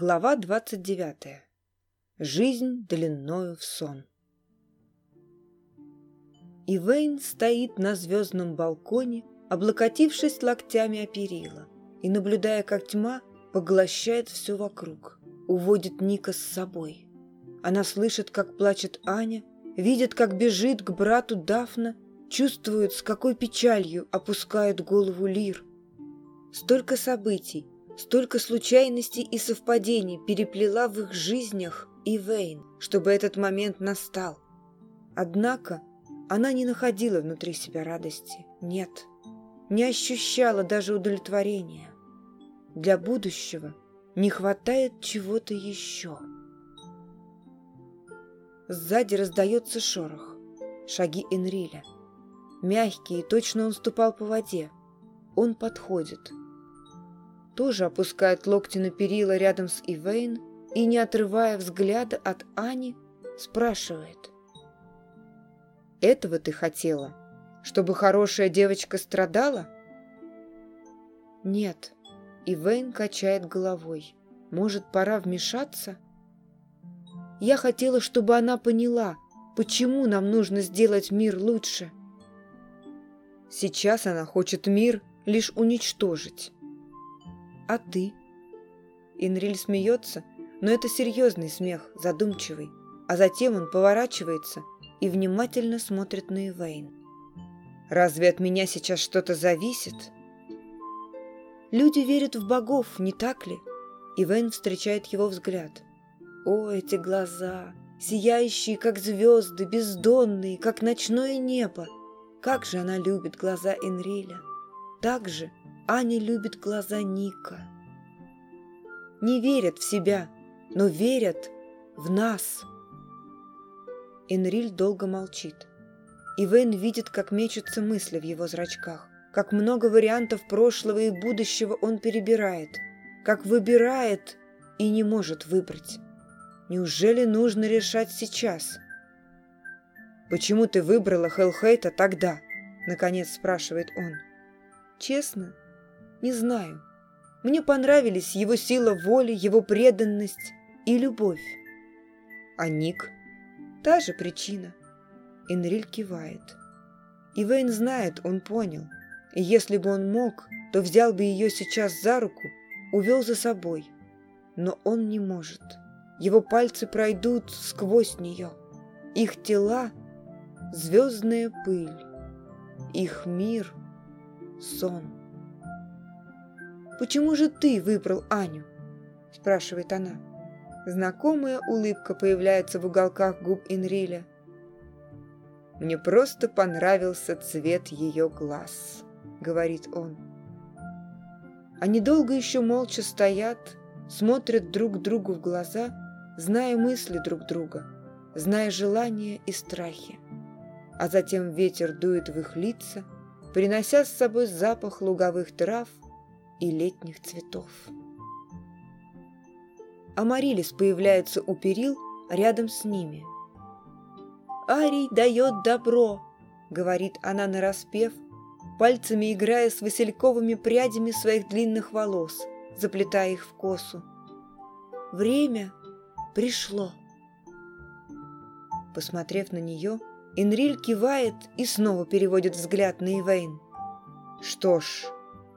Глава 29. Жизнь длиною в сон. Ивейн стоит на звездном балконе, облокотившись локтями о перила, и, наблюдая, как тьма поглощает все вокруг, уводит Ника с собой. Она слышит, как плачет Аня, видит, как бежит к брату Дафна, чувствует, с какой печалью опускает голову Лир. Столько событий – Столько случайностей и совпадений переплела в их жизнях и Вейн, чтобы этот момент настал. Однако она не находила внутри себя радости, нет, не ощущала даже удовлетворения. Для будущего не хватает чего-то еще. Сзади раздается шорох, шаги Энриля. Мягкие, точно он ступал по воде. Он подходит тоже опускает локти на перила рядом с Ивейн и, не отрывая взгляда от Ани, спрашивает. «Этого ты хотела? Чтобы хорошая девочка страдала?» «Нет», — Ивейн качает головой. «Может, пора вмешаться?» «Я хотела, чтобы она поняла, почему нам нужно сделать мир лучше». «Сейчас она хочет мир лишь уничтожить». А ты? Инриль смеется, но это серьезный смех, задумчивый. А затем он поворачивается и внимательно смотрит на Ивейн. Разве от меня сейчас что-то зависит? Люди верят в богов, не так ли? Ивейн встречает его взгляд. О, эти глаза! Сияющие, как звезды, бездонные, как ночное небо. Как же она любит глаза Энриля. Так же, Аня любит глаза Ника. Не верят в себя, но верят в нас. Энриль долго молчит. И Вен видит, как мечутся мысли в его зрачках, как много вариантов прошлого и будущего он перебирает, как выбирает и не может выбрать. Неужели нужно решать сейчас? «Почему ты выбрала Хеллхейта тогда?» – наконец спрашивает он. «Честно, не знаю. Мне понравились его сила воли, его преданность и любовь. А Ник? Та же причина. Энриль кивает. И Вейн знает, он понял. И если бы он мог, то взял бы ее сейчас за руку, увел за собой. Но он не может. Его пальцы пройдут сквозь нее. Их тела — звездная пыль. Их мир — сон почему же ты выбрал Аню?» – спрашивает она. Знакомая улыбка появляется в уголках губ Энриля. «Мне просто понравился цвет ее глаз», – говорит он. Они долго еще молча стоят, смотрят друг другу в глаза, зная мысли друг друга, зная желания и страхи. А затем ветер дует в их лица, принося с собой запах луговых трав – и летних цветов. Амарилис появляется у перил рядом с ними. «Арий дает добро!» — говорит она нараспев, пальцами играя с васильковыми прядями своих длинных волос, заплетая их в косу. «Время пришло!» Посмотрев на нее, Энриль кивает и снова переводит взгляд на Ивейн. «Что ж...»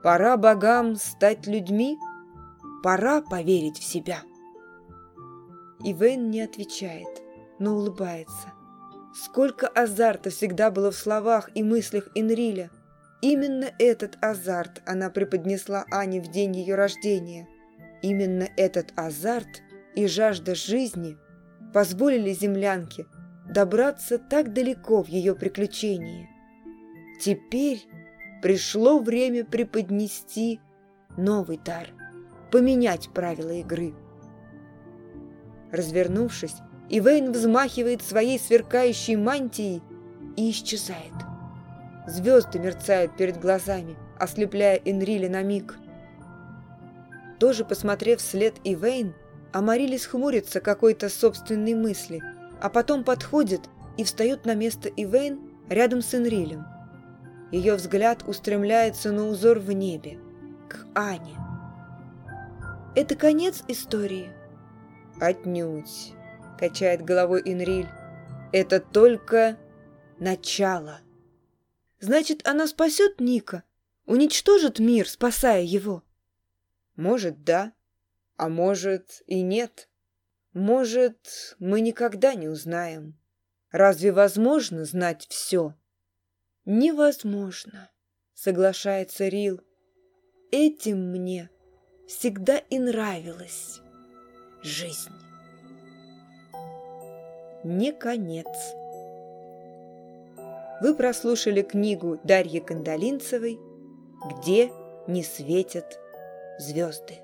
Пора богам стать людьми? Пора поверить в себя. Ивен не отвечает, но улыбается. Сколько азарта всегда было в словах и мыслях Энриля. Именно этот азарт она преподнесла Ане в день ее рождения. Именно этот азарт и жажда жизни позволили землянке добраться так далеко в ее приключении. Теперь пришло время преподнести новый дар, поменять правила игры. Развернувшись, Ивейн взмахивает своей сверкающей мантией и исчезает. Звезды мерцают перед глазами, ослепляя Энриля на миг. Тоже посмотрев вслед Ивейн, Амарилис хмурится какой-то собственной мысли, а потом подходит и встает на место Ивейн рядом с Энрилем. Ее взгляд устремляется на узор в небе, к Ане. «Это конец истории?» «Отнюдь», — качает головой Инриль. «Это только начало». «Значит, она спасет Ника, уничтожит мир, спасая его?» «Может, да, а может и нет. Может, мы никогда не узнаем. Разве возможно знать все?» «Невозможно», — соглашается Рил. «Этим мне всегда и нравилась жизнь». Не конец. Вы прослушали книгу Дарьи Кандалинцевой «Где не светят звезды».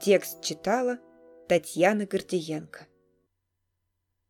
Текст читала Татьяна Гордиенко.